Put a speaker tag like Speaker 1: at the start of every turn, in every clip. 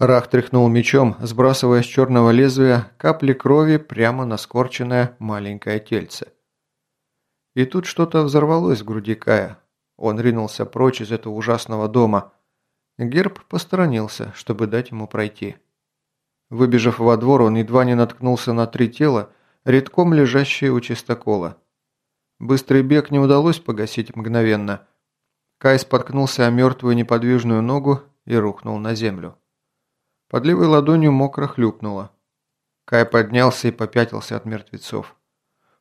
Speaker 1: Рах тряхнул мечом, сбрасывая с черного лезвия капли крови прямо на скорченное маленькое тельце. И тут что-то взорвалось в груди Кая. Он ринулся прочь из этого ужасного дома. Герб посторонился, чтобы дать ему пройти. Выбежав во двор, он едва не наткнулся на три тела, редком лежащие у чистокола. Быстрый бег не удалось погасить мгновенно. Кай споткнулся о мертвую неподвижную ногу и рухнул на землю. Под левой ладонью мокро хлюпнуло. Кай поднялся и попятился от мертвецов.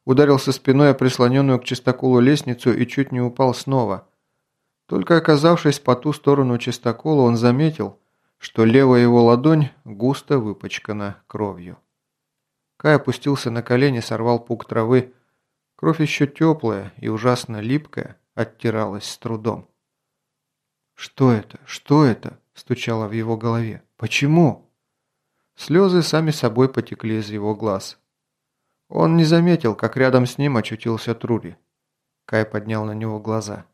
Speaker 1: Ударился спиной о прислоненную к чистоколу лестницу и чуть не упал снова. Только оказавшись по ту сторону чистокола, он заметил, что левая его ладонь густо выпачкана кровью. Кай опустился на колени, сорвал пук травы. Кровь еще теплая и ужасно липкая, оттиралась с трудом. «Что это? Что это?» – стучало в его голове. «Почему?» Слезы сами собой потекли из его глаз. Он не заметил, как рядом с ним очутился Трури. Кай поднял на него глаза.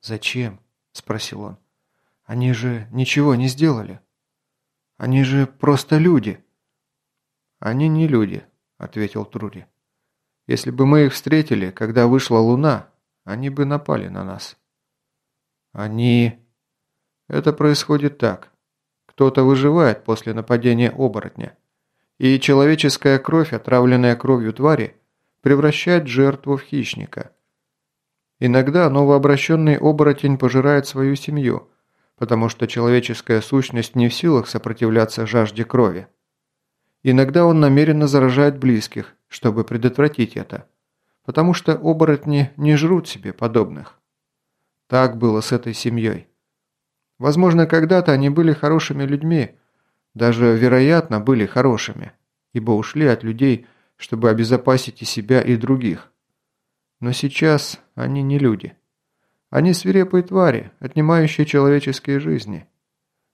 Speaker 1: «Зачем?» – спросил он. «Они же ничего не сделали. Они же просто люди». «Они не люди», – ответил Трури. «Если бы мы их встретили, когда вышла луна, они бы напали на нас». «Они...» «Это происходит так. Кто-то выживает после нападения оборотня. И человеческая кровь, отравленная кровью твари, превращает жертву в хищника. Иногда новообращенный оборотень пожирает свою семью, потому что человеческая сущность не в силах сопротивляться жажде крови. Иногда он намеренно заражает близких, чтобы предотвратить это, потому что оборотни не жрут себе подобных. Так было с этой семьей. Возможно, когда-то они были хорошими людьми, даже, вероятно, были хорошими, ибо ушли от людей, чтобы обезопасить и себя, и других. Но сейчас они не люди. Они свирепые твари, отнимающие человеческие жизни.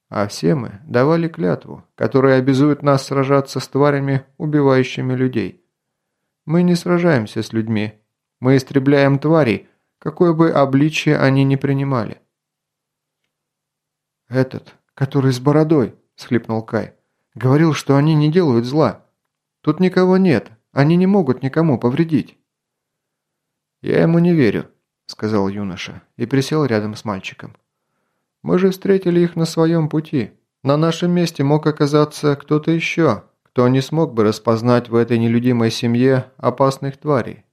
Speaker 1: А все мы давали клятву, которая обязует нас сражаться с тварями, убивающими людей. Мы не сражаемся с людьми. Мы истребляем тварей, какое бы обличие они ни принимали. «Этот, который с бородой», – схлипнул Кай. «Говорил, что они не делают зла. Тут никого нет, они не могут никому повредить». «Я ему не верю», – сказал юноша и присел рядом с мальчиком. «Мы же встретили их на своем пути. На нашем месте мог оказаться кто-то еще, кто не смог бы распознать в этой нелюдимой семье опасных тварей.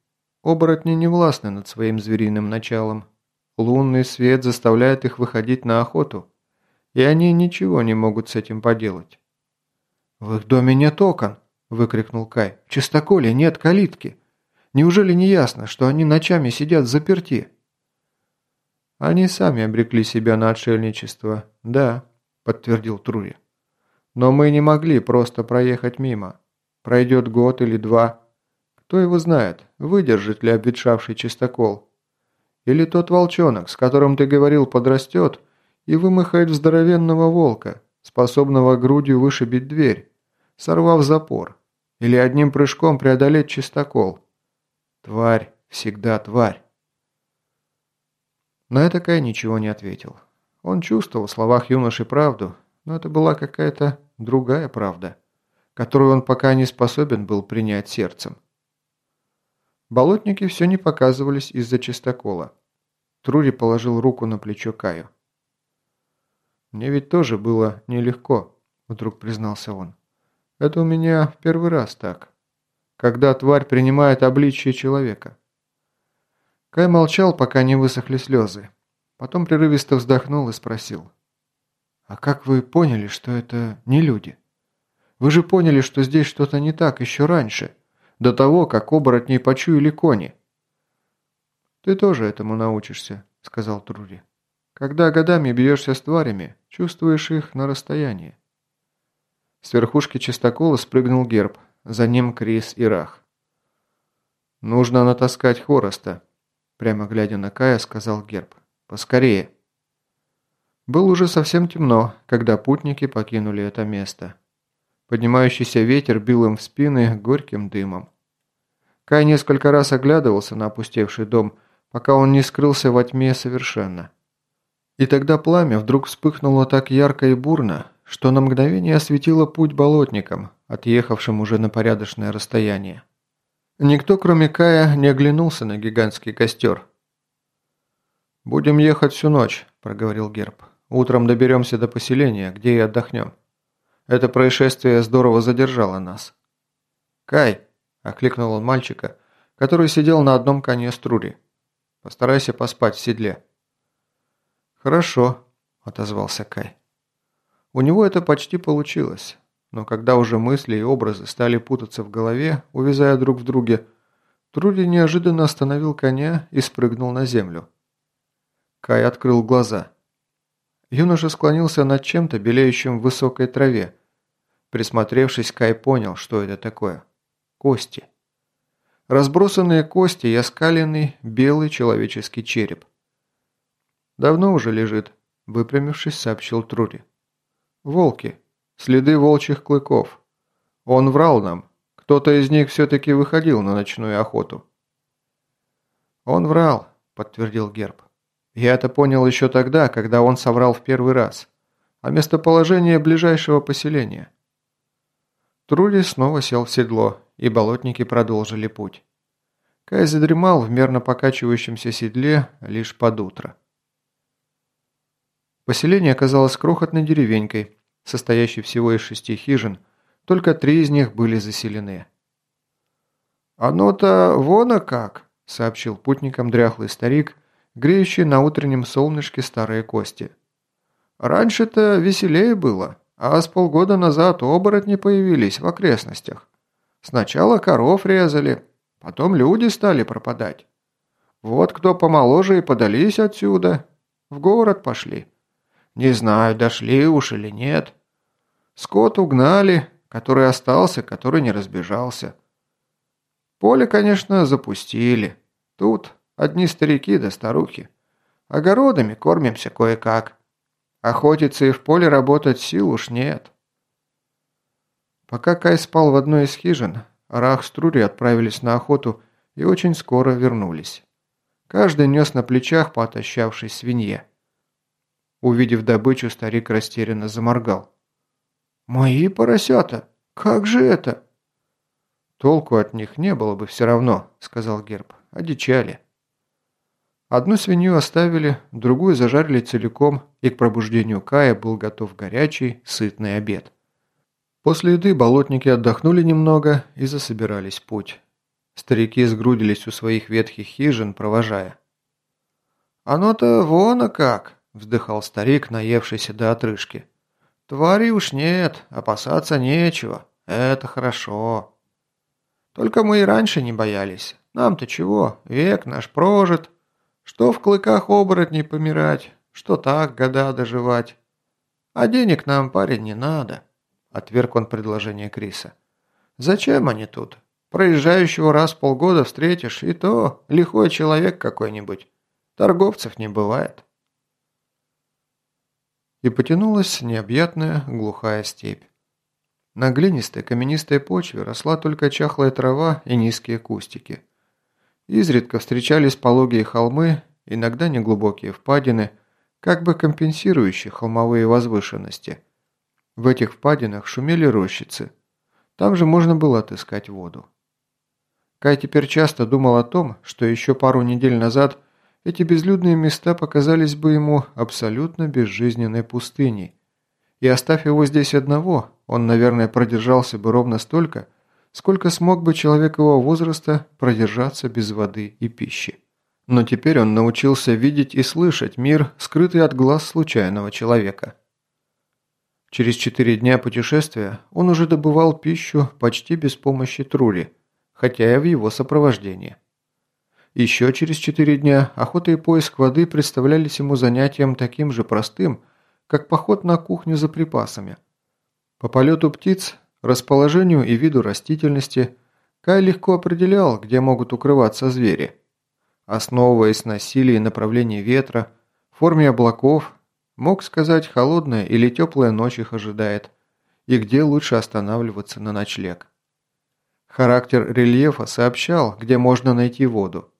Speaker 1: Оборотни не властны над своим звериным началом. Лунный свет заставляет их выходить на охоту и они ничего не могут с этим поделать. «В их доме нет окон!» – выкрикнул Кай. «В чистоколе нет калитки! Неужели не ясно, что они ночами сидят заперти?» «Они сами обрекли себя на отшельничество, да», – подтвердил Трури. «Но мы не могли просто проехать мимо. Пройдет год или два. Кто его знает, выдержит ли обветшавший чистокол. Или тот волчонок, с которым ты говорил, подрастет – и вымахает в здоровенного волка, способного грудью вышибить дверь, сорвав запор, или одним прыжком преодолеть чистокол. Тварь, всегда тварь. На это Кай ничего не ответил. Он чувствовал в словах юноши правду, но это была какая-то другая правда, которую он пока не способен был принять сердцем. Болотники все не показывались из-за чистокола. Трури положил руку на плечо Каю. «Мне ведь тоже было нелегко», – вдруг признался он. «Это у меня первый раз так. Когда тварь принимает обличие человека». Кай молчал, пока не высохли слезы. Потом прерывисто вздохнул и спросил. «А как вы поняли, что это не люди? Вы же поняли, что здесь что-то не так еще раньше, до того, как оборотней почуяли кони». «Ты тоже этому научишься», – сказал Трури. Когда годами бьешься с тварями, чувствуешь их на расстоянии. С верхушки чистокола спрыгнул герб, за ним Крис и Рах. «Нужно натаскать хвороста», – прямо глядя на Кая, сказал герб. «Поскорее». Было уже совсем темно, когда путники покинули это место. Поднимающийся ветер бил им в спины горьким дымом. Кай несколько раз оглядывался на опустевший дом, пока он не скрылся во тьме совершенно. И тогда пламя вдруг вспыхнуло так ярко и бурно, что на мгновение осветило путь болотникам, отъехавшим уже на порядочное расстояние. Никто, кроме Кая, не оглянулся на гигантский костер. «Будем ехать всю ночь», – проговорил Герб. «Утром доберемся до поселения, где и отдохнем. Это происшествие здорово задержало нас». «Кай!» – окликнул он мальчика, который сидел на одном коне Струри. «Постарайся поспать в седле». «Хорошо», – отозвался Кай. У него это почти получилось, но когда уже мысли и образы стали путаться в голове, увязая друг в друге, Трури неожиданно остановил коня и спрыгнул на землю. Кай открыл глаза. Юноша склонился над чем-то, белеющим в высокой траве. Присмотревшись, Кай понял, что это такое. Кости. Разбросанные кости и оскаленный белый человеческий череп. «Давно уже лежит», – выпрямившись, сообщил Трури. «Волки. Следы волчьих клыков. Он врал нам. Кто-то из них все-таки выходил на ночную охоту». «Он врал», – подтвердил Герб. «Я это понял еще тогда, когда он соврал в первый раз. А местоположение ближайшего поселения». Трури снова сел в седло, и болотники продолжили путь. Кай задремал в мерно покачивающемся седле лишь под утро. Поселение оказалось крохотной деревенькой, состоящей всего из шести хижин, только три из них были заселены. «Оно-то вон а как!» – сообщил путникам дряхлый старик, греющий на утреннем солнышке старые кости. «Раньше-то веселее было, а с полгода назад оборотни появились в окрестностях. Сначала коров резали, потом люди стали пропадать. Вот кто помоложе и подались отсюда, в город пошли». Не знаю, дошли уж или нет. Скот угнали, который остался, который не разбежался. Поле, конечно, запустили. Тут одни старики да старухи. Огородами кормимся кое-как. Охотиться и в поле работать сил уж нет. Пока Кай спал в одной из хижин, Рах с Трури отправились на охоту и очень скоро вернулись. Каждый нес на плечах по отощавшей свинье. Увидев добычу, старик растерянно заморгал. «Мои поросята? Как же это?» «Толку от них не было бы все равно», — сказал Герб. «Одичали». Одну свинью оставили, другую зажарили целиком, и к пробуждению Кая был готов горячий, сытный обед. После еды болотники отдохнули немного и засобирались в путь. Старики сгрудились у своих ветхих хижин, провожая. «Оно-то вон а как!» Вздыхал старик, наевшийся до отрыжки. «Твари уж нет, опасаться нечего. Это хорошо. Только мы и раньше не боялись. Нам-то чего, век наш прожит. Что в клыках оборотней помирать, что так года доживать. А денег нам, парень, не надо», — отверг он предложение Криса. «Зачем они тут? Проезжающего раз в полгода встретишь, и то лихой человек какой-нибудь. Торговцев не бывает» и потянулась необъятная глухая степь. На глинистой каменистой почве росла только чахлая трава и низкие кустики. Изредка встречались пологие холмы, иногда неглубокие впадины, как бы компенсирующие холмовые возвышенности. В этих впадинах шумели рощицы. Там же можно было отыскать воду. Кай теперь часто думал о том, что еще пару недель назад – эти безлюдные места показались бы ему абсолютно безжизненной пустыней. И оставь его здесь одного, он, наверное, продержался бы ровно столько, сколько смог бы человек его возраста продержаться без воды и пищи. Но теперь он научился видеть и слышать мир, скрытый от глаз случайного человека. Через четыре дня путешествия он уже добывал пищу почти без помощи Трури, хотя и в его сопровождении. Еще через четыре дня охота и поиск воды представлялись ему занятием таким же простым, как поход на кухню за припасами. По полету птиц, расположению и виду растительности Кай легко определял, где могут укрываться звери. Основываясь на силе и направлении ветра, форме облаков, мог сказать, холодная или теплая ночь их ожидает, и где лучше останавливаться на ночлег. Характер рельефа сообщал, где можно найти воду.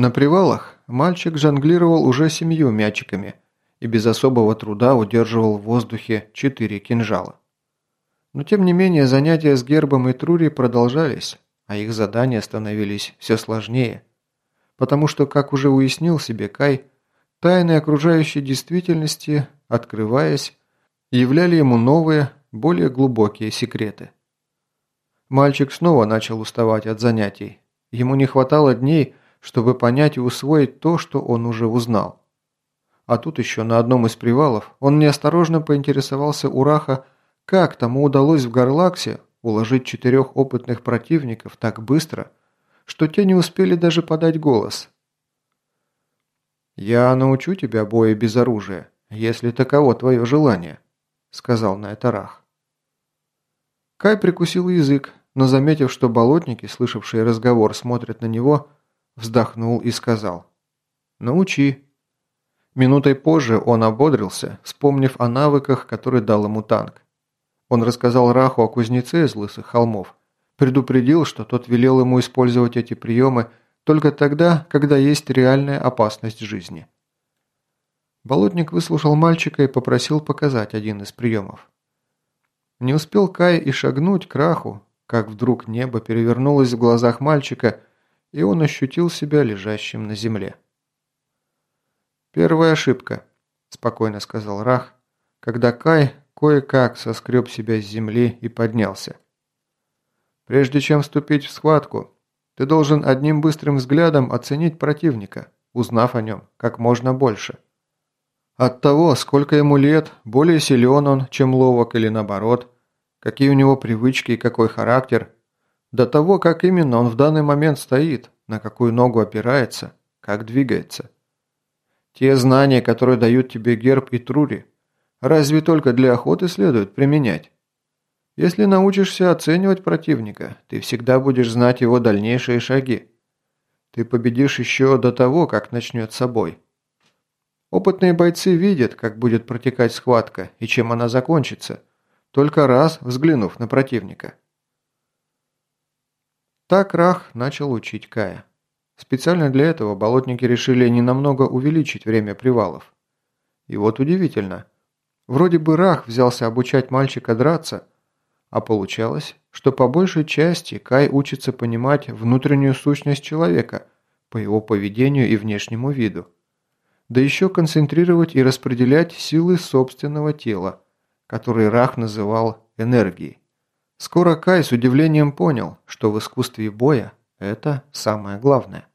Speaker 1: На привалах мальчик жонглировал уже семью мячиками и без особого труда удерживал в воздухе четыре кинжала. Но тем не менее занятия с Гербом и Трури продолжались, а их задания становились все сложнее, потому что, как уже уяснил себе Кай, тайны окружающей действительности, открываясь, являли ему новые, более глубокие секреты. Мальчик снова начал уставать от занятий. Ему не хватало дней, чтобы понять и усвоить то, что он уже узнал. А тут еще на одном из привалов он неосторожно поинтересовался у Раха, как тому удалось в Гарлаксе уложить четырех опытных противников так быстро, что те не успели даже подать голос. «Я научу тебя бою без оружия, если таково твое желание», – сказал на это Рах. Кай прикусил язык, но заметив, что болотники, слышавшие разговор, смотрят на него, вздохнул и сказал «Научи». Минутой позже он ободрился, вспомнив о навыках, которые дал ему танк. Он рассказал Раху о кузнеце из лысых холмов, предупредил, что тот велел ему использовать эти приемы только тогда, когда есть реальная опасность жизни. Болотник выслушал мальчика и попросил показать один из приемов. Не успел Кай и шагнуть к Раху, как вдруг небо перевернулось в глазах мальчика, и он ощутил себя лежащим на земле. «Первая ошибка», – спокойно сказал Рах, когда Кай кое-как соскреб себя с земли и поднялся. «Прежде чем вступить в схватку, ты должен одним быстрым взглядом оценить противника, узнав о нем как можно больше. От того, сколько ему лет, более силен он, чем ловок или наоборот, какие у него привычки и какой характер, до того, как именно он в данный момент стоит, на какую ногу опирается, как двигается. Те знания, которые дают тебе герб и трури, разве только для охоты следует применять? Если научишься оценивать противника, ты всегда будешь знать его дальнейшие шаги. Ты победишь еще до того, как начнется бой. Опытные бойцы видят, как будет протекать схватка и чем она закончится, только раз взглянув на противника. Так Рах начал учить Кая. Специально для этого болотники решили ненамного увеличить время привалов. И вот удивительно. Вроде бы Рах взялся обучать мальчика драться, а получалось, что по большей части Кай учится понимать внутреннюю сущность человека по его поведению и внешнему виду. Да еще концентрировать и распределять силы собственного тела, которые Рах называл энергией. Скоро Кай с удивлением понял, что в искусстве боя это самое главное.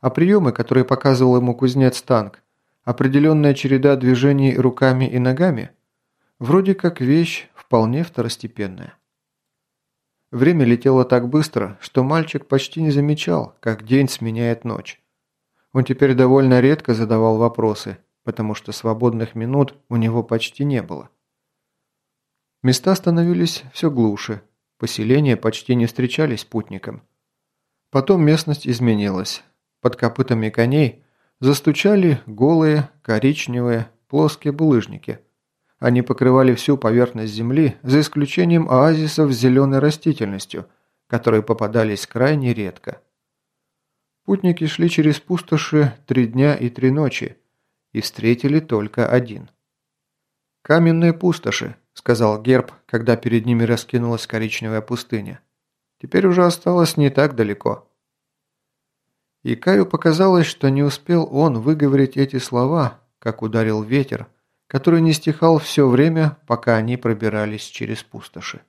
Speaker 1: А приемы, которые показывал ему кузнец-танк, определенная череда движений руками и ногами, вроде как вещь вполне второстепенная. Время летело так быстро, что мальчик почти не замечал, как день сменяет ночь. Он теперь довольно редко задавал вопросы, потому что свободных минут у него почти не было. Места становились все глуше, поселения почти не встречались путникам. Потом местность изменилась. Под копытами коней застучали голые, коричневые, плоские булыжники – они покрывали всю поверхность Земли, за исключением оазисов с зеленой растительностью, которые попадались крайне редко. Путники шли через пустоши три дня и три ночи и встретили только один. «Каменные пустоши», – сказал Герб, когда перед ними раскинулась коричневая пустыня. «Теперь уже осталось не так далеко». И Каю показалось, что не успел он выговорить эти слова, как ударил ветер, который не стихал все время, пока они пробирались через пустоши.